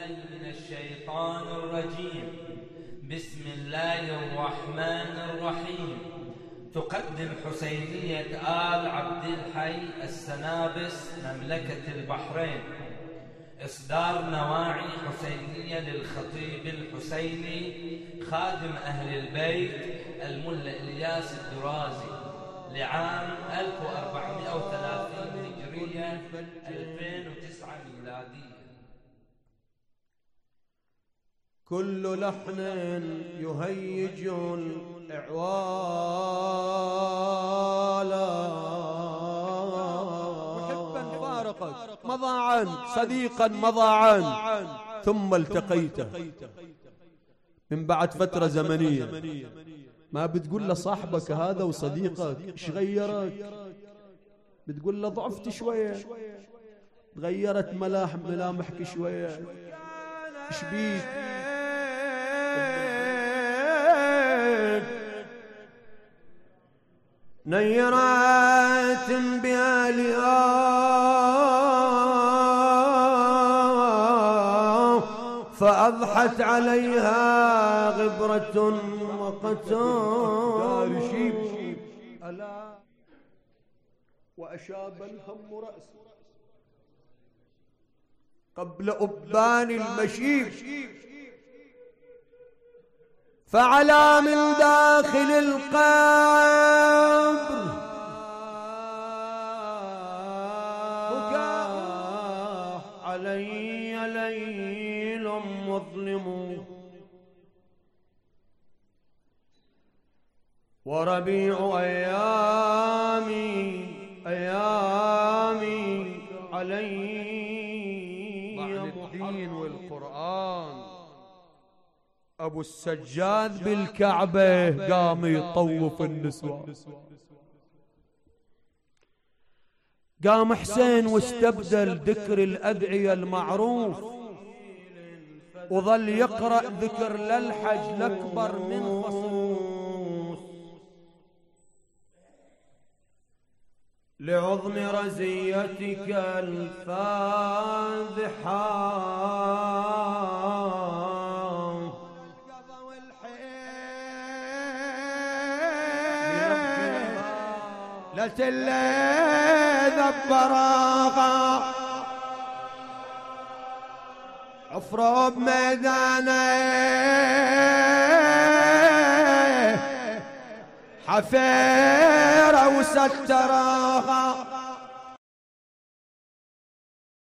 بالله من الشيطان الرجيم. بسم الله الرحمن الرحيم. تقدم حسينية آل عبد الحي السنابس مملكة البحرين. إصدار نواعي حسينية للخطيب الحسيني، خادم أهل البيت الملا إلياس الدرازي، لعام 1430 هجرية 2009 ميلادية. كل لحن يهيج الإعوالا محبا فارقك مضى عنك صديقا مضى عنك ثم التقيته من بعد فترة زمنية. ما بتقول له صاحبك هذا وصديقك ايش غيرك بتقول له ضعفت شوية تغيرت ملاح ملامحك شوية. ايش بيك؟ نيرات بألياء فأضحت عليها غبرة وقتال ألا؟ وأشاب الهم رأسه قبل أبان المشيب. فعلى من داخل القبر. بكاء علي ليل مظلم. وربيع أيامي أيامي علي. الدين والقرآن. أبو السجاد بالكعبة قام يطوف النسوان قام حسين واستبدل ذكر الأدعية المعروف. وظل يقرأ ذكر للحج الأكبر من خصوص. لعظم رزيتك الفاضحة لتلي براغة عفرة بميدانه. حفيرة وستراها